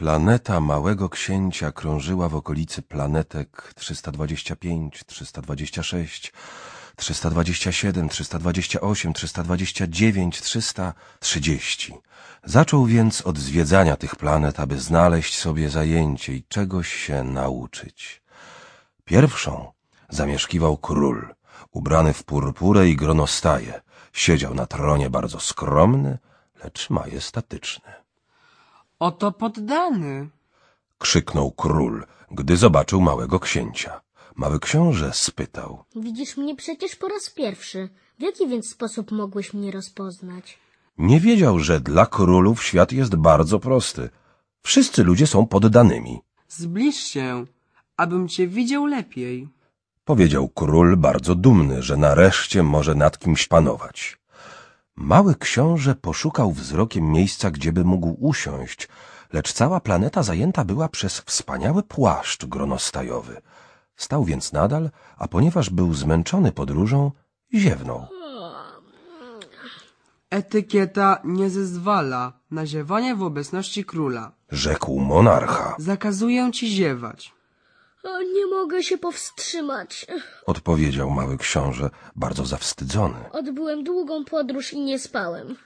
Planeta Małego Księcia krążyła w okolicy planetek 325, 326, 327, 328, 329, 330. Zaczął więc od zwiedzania tych planet, aby znaleźć sobie zajęcie i czegoś się nauczyć. Pierwszą zamieszkiwał król, ubrany w purpurę i gronostaje. Siedział na tronie bardzo skromny, lecz majestatyczny. Oto poddany. Krzyknął król, gdy zobaczył małego księcia. Mały książę spytał. Widzisz mnie przecież po raz pierwszy. W jaki więc sposób mogłeś mnie rozpoznać? Nie wiedział, że dla królów świat jest bardzo prosty. Wszyscy ludzie są poddanymi. Zbliż się, abym cię widział lepiej. Powiedział król bardzo dumny, że nareszcie może nad kimś panować. Mały książę poszukał wzrokiem miejsca, gdzieby mógł usiąść, lecz cała planeta zajęta była przez wspaniały płaszcz gronostajowy. Stał więc nadal, a ponieważ był zmęczony podróżą, ziewnął. Etykieta nie zezwala na ziewanie w obecności króla. Rzekł monarcha. Zakazuję ci ziewać. Nie mogę się powstrzymać. Odpowiedział mały książę, bardzo zawstydzony. Odbyłem długą podróż i nie spałem.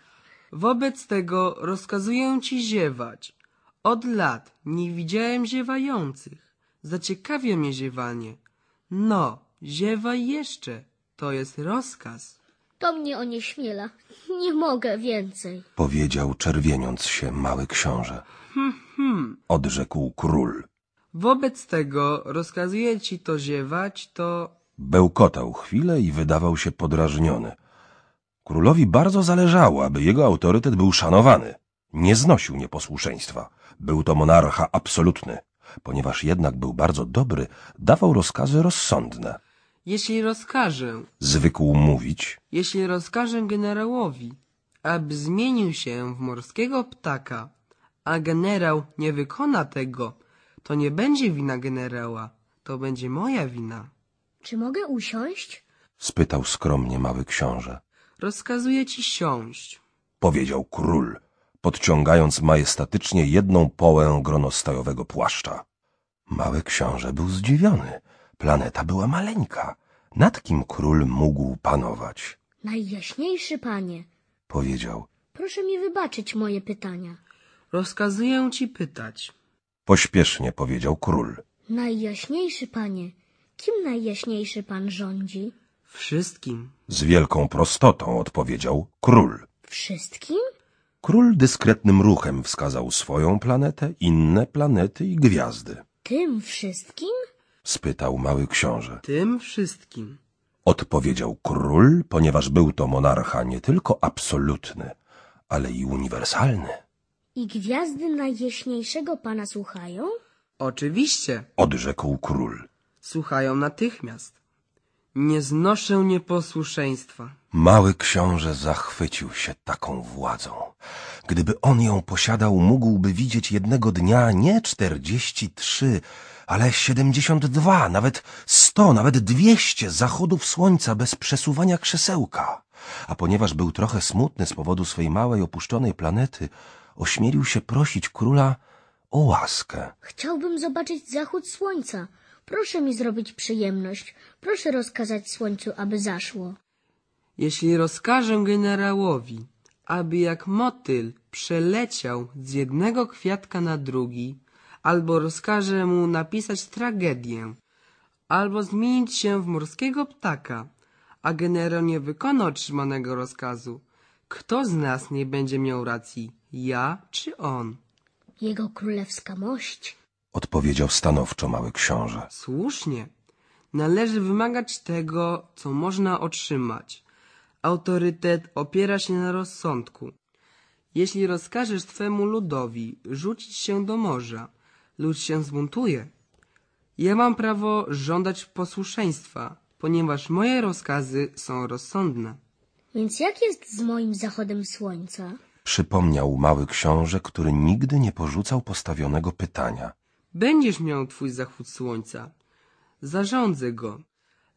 Wobec tego rozkazuję ci ziewać. Od lat nie widziałem ziewających. Zaciekawia mnie ziewanie. No, ziewaj jeszcze. To jest rozkaz. To mnie onieśmiela. Nie mogę więcej. Powiedział czerwieniąc się mały książę. Odrzekł król. Wobec tego rozkazuję ci to ziewać, to Bełkotał chwilę i wydawał się podrażniony. Królowi bardzo zależało, aby jego autorytet był szanowany. Nie znosił nieposłuszeństwa. Był to monarcha absolutny. Ponieważ jednak był bardzo dobry, dawał rozkazy rozsądne. jeśli rozkażę, Zwykł mówić, jeśli rozkażę generałowi, aby zmienił się w morskiego ptaka, a generał nie wykona tego, to nie będzie wina generała, to będzie moja wina. Czy mogę usiąść? spytał skromnie mały książę. Rozkazuję ci siąść. Powiedział król, podciągając majestatycznie jedną połę gronostajowego płaszcza. Mały książę był zdziwiony. Planeta była maleńka. Nad kim król mógł panować? Najjaśniejszy panie, Powiedział. proszę mi wybaczyć moje pytania. Rozkazuję ci pytać. Pośpiesznie powiedział król. Najjaśniejszy panie, kim najjaśniejszy pan rządzi? Wszystkim. Z wielką prostotą odpowiedział król. Wszystkim? Król dyskretnym ruchem wskazał swoją planetę, inne planety i gwiazdy. Tym wszystkim? Spytał mały książę. Tym wszystkim. Odpowiedział król, ponieważ był to monarcha nie tylko absolutny, ale i uniwersalny. I gwiazdy najjaśniejszego pana słuchają? Oczywiście, Odrzekł król. słuchają natychmiast. Nie znoszę nieposłuszeństwa. Mały książę zachwycił się taką władzą. Gdyby on ją posiadał, mógłby widzieć jednego dnia nie czterdzieści trzy, ale siedemdziesiąt dwa, nawet sto, nawet dwieście zachodów słońca bez przesuwania krzesełka. A ponieważ był trochę smutny z powodu swej małej opuszczonej planety, ośmielił się prosić króla o łaskę. Chciałbym zobaczyć zachód słońca. Proszę mi zrobić przyjemność. Proszę rozkazać słońcu, aby zaszło. Jeśli rozkażę generałowi, aby jak motyl przeleciał z jednego kwiatka na drugi, albo rozkażę mu napisać tragedię, albo zmienić się w morskiego ptaka, a generał nie wykona otrzymanego rozkazu, kto z nas nie będzie miał racji, ja czy on? Jego królewska mość. Odpowiedział stanowczo mały książę. Słusznie. Należy wymagać tego, co można otrzymać. Autorytet opiera się na rozsądku. Jeśli rozkażesz twemu ludowi rzucić się do morza, lud się zbuntuje. Ja mam prawo żądać posłuszeństwa, ponieważ moje rozkazy są rozsądne. Więc jak jest z moim zachodem słońca? Przypomniał mały książę, który nigdy nie porzucał postawionego pytania. Będziesz miał twój zachód słońca. Zarządzę go,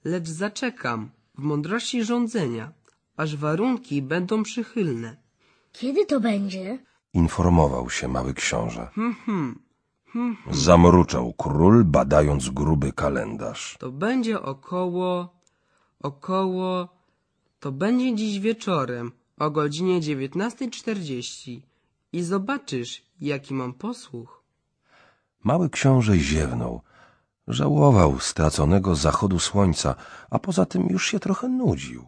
lecz zaczekam w mądrości rządzenia, aż warunki będą przychylne. Kiedy to będzie? Informował się mały książę. Hmm, hmm. Zamruczał król, badając gruby kalendarz. To będzie około, około, to będzie dziś wieczorem o godzinie 19.40 i zobaczysz, jaki mam posłuch. Mały książę ziewnął. Żałował straconego zachodu słońca, a poza tym już się trochę nudził.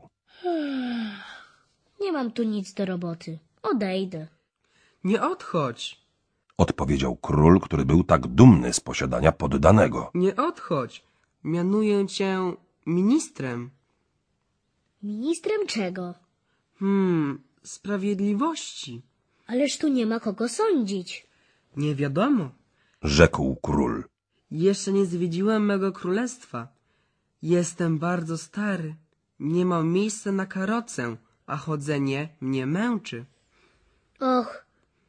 Nie mam tu nic do roboty. Odejdę. Nie odchodź, Odpowiedział król, który był tak dumny z posiadania poddanego. nie odchodź. Mianuję cię ministrem. Ministrem czego? Hmm, sprawiedliwości. Ależ tu nie ma kogo sądzić. Nie wiadomo. Rzekł król. Jeszcze nie zwiedziłem mego królestwa. Jestem bardzo stary. Nie mam miejsca na karocę, a chodzenie mnie męczy. Och,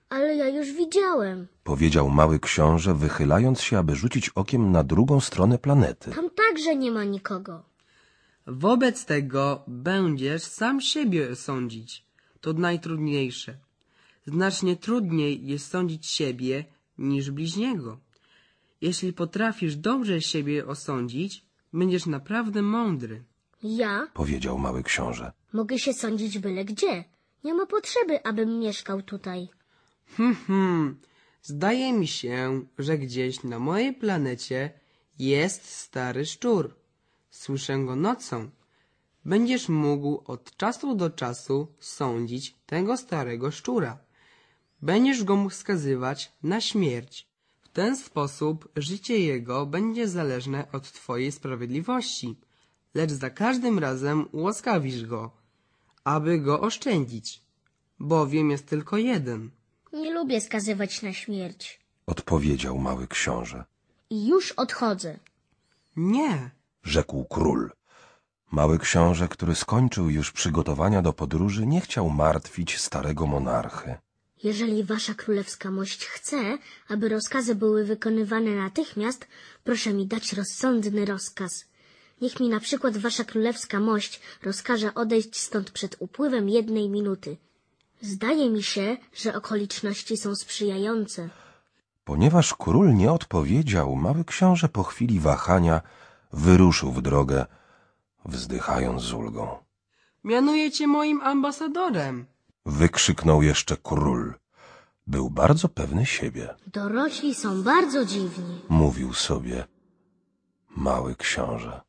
ale ja już widziałem. Powiedział mały książę, wychylając się, aby rzucić okiem na drugą stronę planety. Tam także nie ma nikogo. Wobec tego będziesz sam siebie sądzić. To najtrudniejsze. Znacznie trudniej jest sądzić siebie niż bliźniego. Jeśli potrafisz dobrze siebie osądzić, będziesz naprawdę mądry. Ja Powiedział mały książę. mogę się sądzić byle gdzie. Nie ma potrzeby, abym mieszkał tutaj. Hmm, zdaje mi się, że gdzieś na mojej planecie jest stary szczur. Słyszę go nocą. Będziesz mógł od czasu do czasu sądzić tego starego szczura. Będziesz go mógł skazywać na śmierć. W ten sposób życie jego będzie zależne od twojej sprawiedliwości, lecz za każdym razem ułaskawisz go, aby go oszczędzić, bowiem jest tylko jeden. Nie lubię skazywać na śmierć. Odpowiedział mały książę. I już odchodzę. Nie, Rzekł król. Mały książę, który skończył już przygotowania do podróży, nie chciał martwić starego monarchy. Jeżeli wasza królewska mość chce, aby rozkazy były wykonywane natychmiast, proszę mi dać rozsądny rozkaz. Niech mi na przykład wasza królewska mość rozkaże odejść stąd przed upływem jednej minuty. Zdaje mi się, że okoliczności są sprzyjające. Ponieważ król nie odpowiedział, mały książę po chwili wahania wyruszył w drogę, wzdychając z ulgą. Mianuję cię moim ambasadorem, wykrzyknął jeszcze król. Był bardzo pewny siebie. Dorośli są bardzo dziwni, mówił sobie mały książę.